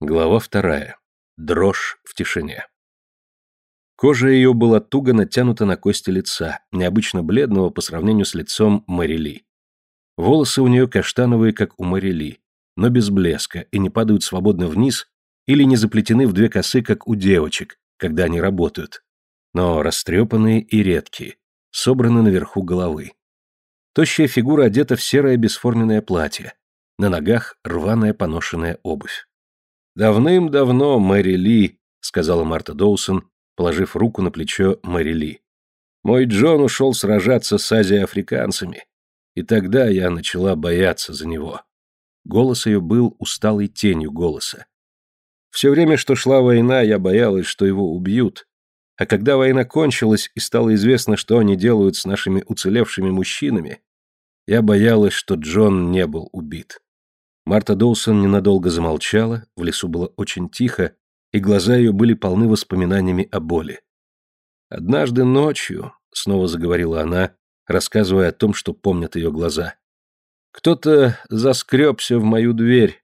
Глава вторая. Дрожь в тишине. Кожа ее была туго натянута на кости лица, необычно бледного по сравнению с лицом Марили. Волосы у нее каштановые, как у Марили, но без блеска и не падают свободно вниз или не заплетены в две косы, как у девочек, когда они работают, но растрепанные и редкие, собраны наверху головы. Тощая фигура одета в серое бесформенное платье, на ногах рваная поношенная обувь. «Давным-давно, Мэри Ли», — сказала Марта Доусон, положив руку на плечо Мэри Ли. «Мой Джон ушел сражаться с азиафриканцами, и тогда я начала бояться за него». Голос ее был усталой тенью голоса. Все время, что шла война, я боялась, что его убьют, а когда война кончилась и стало известно, что они делают с нашими уцелевшими мужчинами, я боялась, что Джон не был убит. Марта Доусон ненадолго замолчала, в лесу было очень тихо, и глаза ее были полны воспоминаниями о боли. «Однажды ночью», — снова заговорила она, рассказывая о том, что помнят ее глаза, — «кто-то заскребся в мою дверь.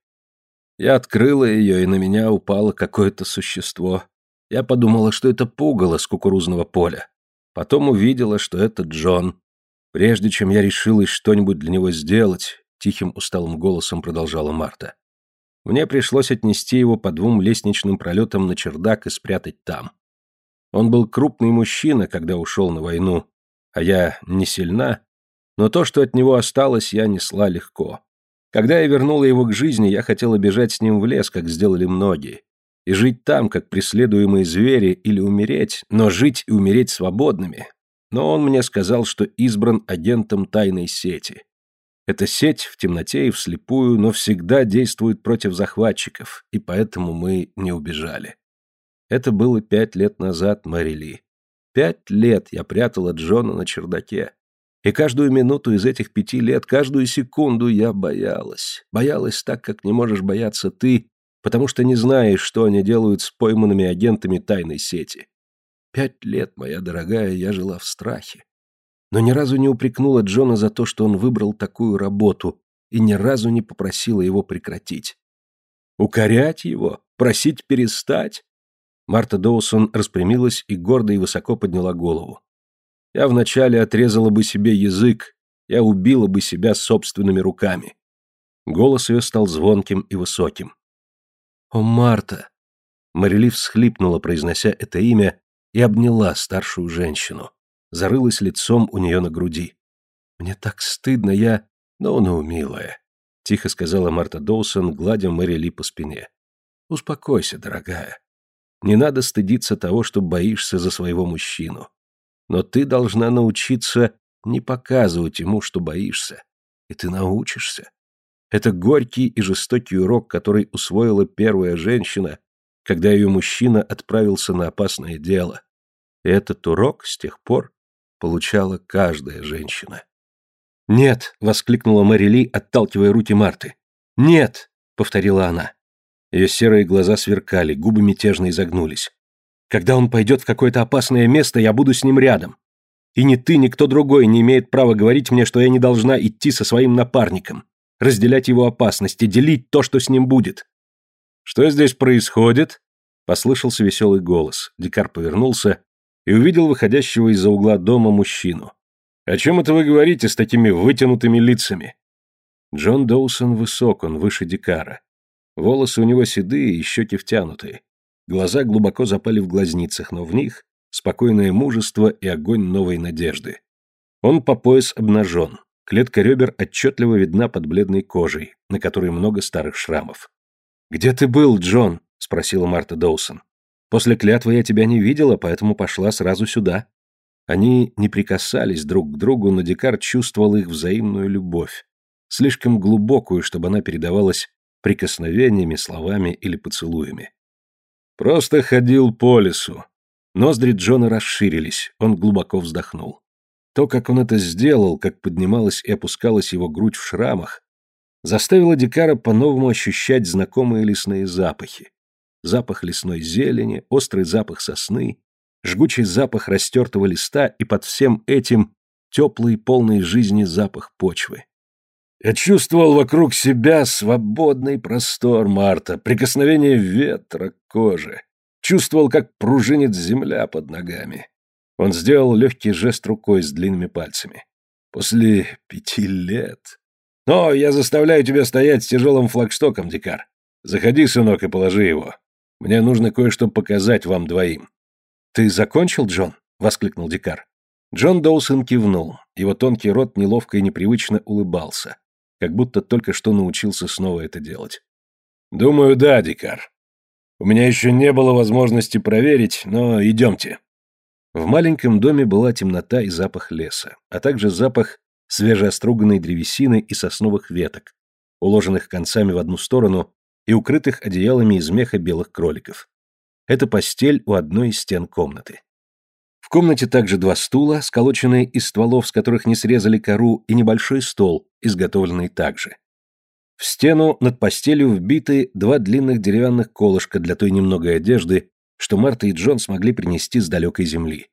Я открыла ее, и на меня упало какое-то существо. Я подумала, что это пугало с кукурузного поля. Потом увидела, что это Джон. Прежде чем я решилась что-нибудь для него сделать, тихим усталым голосом продолжала Марта. Мне пришлось отнести его по двум лестничным пролетам на чердак и спрятать там. Он был крупный мужчина, когда ушел на войну, а я не сильна, но то, что от него осталось, я несла легко. Когда я вернула его к жизни, я хотела бежать с ним в лес, как сделали многие, и жить там, как преследуемые звери, или умереть, но жить и умереть свободными. Но он мне сказал, что избран агентом тайной сети. Эта сеть в темноте и вслепую, но всегда действует против захватчиков, и поэтому мы не убежали. Это было пять лет назад, Мэри Ли. Пять лет я прятала Джона на чердаке. И каждую минуту из этих пяти лет, каждую секунду я боялась. Боялась так, как не можешь бояться ты, потому что не знаешь, что они делают с пойманными агентами тайной сети. Пять лет, моя дорогая, я жила в страхе но ни разу не упрекнула Джона за то, что он выбрал такую работу, и ни разу не попросила его прекратить. Укорять его? Просить перестать? Марта Доусон распрямилась и гордо и высоко подняла голову. Я вначале отрезала бы себе язык, я убила бы себя собственными руками. Голос ее стал звонким и высоким. «О, Марта!» Марили всхлипнула, произнося это имя, и обняла старшую женщину зарылась лицом у нее на груди. «Мне так стыдно, я... Ну, ну, милая», — тихо сказала Марта Доусон, гладя Мэри Ли по спине. «Успокойся, дорогая. Не надо стыдиться того, что боишься за своего мужчину. Но ты должна научиться не показывать ему, что боишься. И ты научишься. Это горький и жестокий урок, который усвоила первая женщина, когда ее мужчина отправился на опасное дело. И этот урок с тех пор получала каждая женщина. «Нет!» — воскликнула Мэри отталкивая руки Марты. «Нет!» — повторила она. Ее серые глаза сверкали, губы мятежно изогнулись. «Когда он пойдет в какое-то опасное место, я буду с ним рядом. И ни ты, ни кто другой не имеет права говорить мне, что я не должна идти со своим напарником, разделять его опасности, делить то, что с ним будет». «Что здесь происходит?» — послышался веселый голос. Дикар повернулся и увидел выходящего из-за угла дома мужчину. «О чем это вы говорите с такими вытянутыми лицами?» Джон Доусон высок, он выше Дикара. Волосы у него седые и щеки втянутые. Глаза глубоко запали в глазницах, но в них спокойное мужество и огонь новой надежды. Он по пояс обнажен. Клетка ребер отчетливо видна под бледной кожей, на которой много старых шрамов. «Где ты был, Джон?» — спросила Марта Доусон. После клятвы я тебя не видела, поэтому пошла сразу сюда». Они не прикасались друг к другу, но Декарт чувствовал их взаимную любовь, слишком глубокую, чтобы она передавалась прикосновениями, словами или поцелуями. «Просто ходил по лесу». Ноздри Джона расширились, он глубоко вздохнул. То, как он это сделал, как поднималась и опускалась его грудь в шрамах, заставило Дикара по-новому ощущать знакомые лесные запахи запах лесной зелени, острый запах сосны, жгучий запах растертого листа и под всем этим теплый, полный жизни запах почвы. Я чувствовал вокруг себя свободный простор Марта, прикосновение ветра к коже. Чувствовал, как пружинит земля под ногами. Он сделал легкий жест рукой с длинными пальцами. После пяти лет... Но я заставляю тебя стоять с тяжелым флагштоком, Дикар. Заходи, сынок, и положи его. Мне нужно кое-что показать вам двоим. Ты закончил, Джон? воскликнул Дикар. Джон Доусон кивнул. Его тонкий рот неловко и непривычно улыбался, как будто только что научился снова это делать. Думаю, да, Дикар. У меня еще не было возможности проверить, но идемте. В маленьком доме была темнота и запах леса, а также запах свежеоструганной древесины и сосновых веток, уложенных концами в одну сторону и укрытых одеялами из меха белых кроликов. Это постель у одной из стен комнаты. В комнате также два стула, сколоченные из стволов, с которых не срезали кору, и небольшой стол, изготовленный также. В стену над постелью вбиты два длинных деревянных колышка для той немногой одежды, что Марта и Джон смогли принести с далекой земли.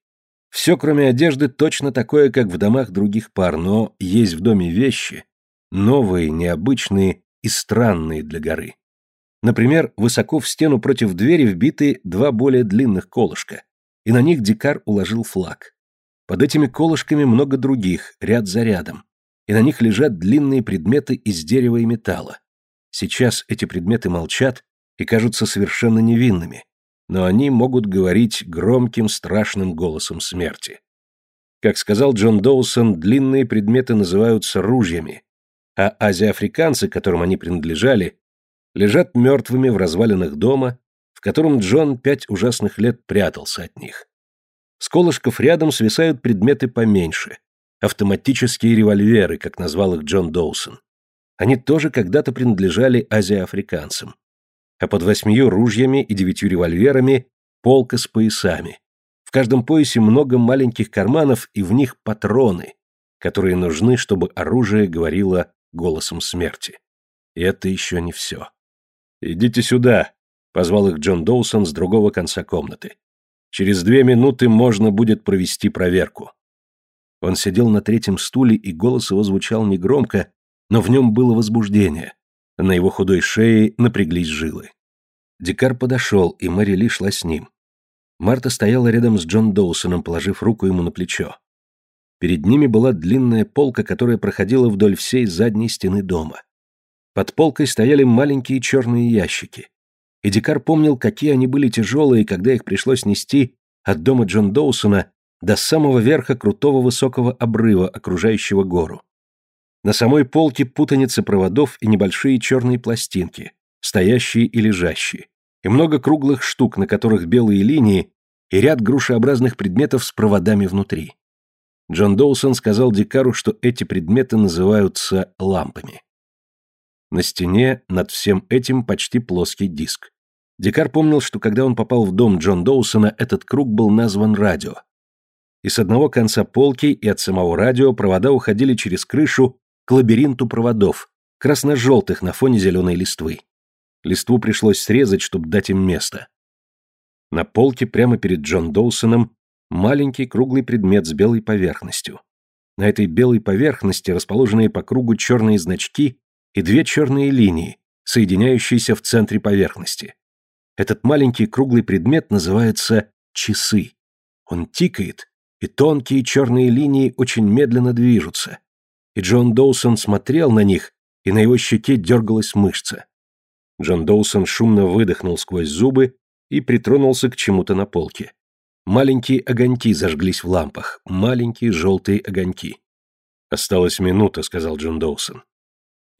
Все, кроме одежды, точно такое, как в домах других пар, но есть в доме вещи, новые, необычные и странные для горы. Например, высоко в стену против двери вбиты два более длинных колышка, и на них дикар уложил флаг. Под этими колышками много других, ряд за рядом, и на них лежат длинные предметы из дерева и металла. Сейчас эти предметы молчат и кажутся совершенно невинными, но они могут говорить громким страшным голосом смерти. Как сказал Джон Доусон, длинные предметы называются ружьями, а азиафриканцы, которым они принадлежали, лежат мертвыми в развалинах дома, в котором Джон пять ужасных лет прятался от них. С колышков рядом свисают предметы поменьше, автоматические револьверы, как назвал их Джон Доусон. Они тоже когда-то принадлежали азиафриканцам а под восьмию ружьями и девятью револьверами полка с поясами. В каждом поясе много маленьких карманов и в них патроны, которые нужны, чтобы оружие говорило голосом смерти. И это еще не все. «Идите сюда», — позвал их Джон Доусон с другого конца комнаты. «Через две минуты можно будет провести проверку». Он сидел на третьем стуле, и голос его звучал негромко, но в нем было возбуждение. На его худой шее напряглись жилы. Дикар подошел, и Мэри Ли шла с ним. Марта стояла рядом с Джон Доусоном, положив руку ему на плечо. Перед ними была длинная полка, которая проходила вдоль всей задней стены дома. Под полкой стояли маленькие черные ящики. И Дикар помнил, какие они были тяжелые, когда их пришлось нести от дома Джон Доусона до самого верха крутого высокого обрыва, окружающего гору. На самой полке путаница проводов и небольшие черные пластинки, стоящие и лежащие, и много круглых штук, на которых белые линии, и ряд грушеобразных предметов с проводами внутри. Джон Доусон сказал Дикару, что эти предметы называются лампами. На стене над всем этим почти плоский диск. Дикар помнил, что когда он попал в дом Джон Доусона, этот круг был назван радио. И с одного конца полки и от самого радио провода уходили через крышу к лабиринту проводов, красно-желтых на фоне зеленой листвы. Листву пришлось срезать, чтобы дать им место. На полке прямо перед Джон Доусоном маленький круглый предмет с белой поверхностью. На этой белой поверхности расположенные по кругу черные значки и две черные линии, соединяющиеся в центре поверхности. Этот маленький круглый предмет называется часы. Он тикает, и тонкие черные линии очень медленно движутся и Джон Доусон смотрел на них, и на его щеке дергалась мышца. Джон Доусон шумно выдохнул сквозь зубы и притронулся к чему-то на полке. Маленькие огоньки зажглись в лампах, маленькие желтые огоньки. «Осталась минута», — сказал Джон Доусон.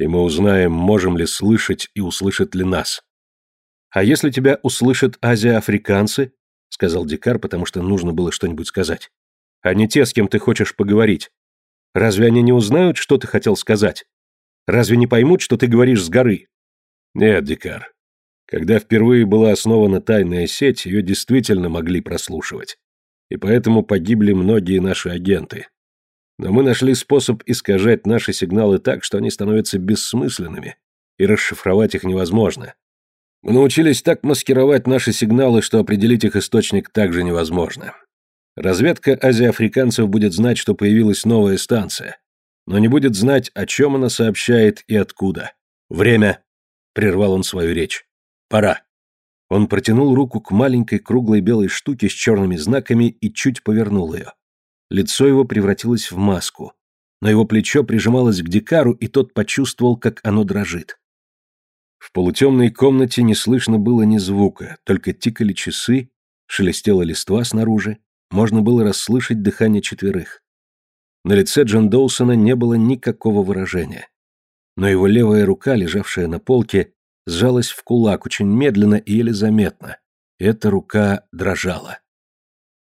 «И мы узнаем, можем ли слышать и услышат ли нас». «А если тебя услышат азиафриканцы?» — сказал Дикар, потому что нужно было что-нибудь сказать. «А не те, с кем ты хочешь поговорить. Разве они не узнают, что ты хотел сказать? Разве не поймут, что ты говоришь с горы? Нет, Дикар. Когда впервые была основана тайная сеть, ее действительно могли прослушивать. И поэтому погибли многие наши агенты. Но мы нашли способ искажать наши сигналы так, что они становятся бессмысленными, и расшифровать их невозможно. Мы научились так маскировать наши сигналы, что определить их источник также невозможно. Разведка азиафриканцев будет знать, что появилась новая станция. но не будет знать, о чем она сообщает и откуда. Время. Прервал он свою речь. Пора. Он протянул руку к маленькой круглой белой штуке с черными знаками и чуть повернул ее. Лицо его превратилось в маску, но его плечо прижималось к Дикару, и тот почувствовал, как оно дрожит. В полутемной комнате не слышно было ни звука, только тикали часы, шелестела листва снаружи, можно было расслышать дыхание четверых. На лице Джон Доусона не было никакого выражения. Но его левая рука, лежавшая на полке, сжалась в кулак очень медленно и еле заметно. Эта рука дрожала.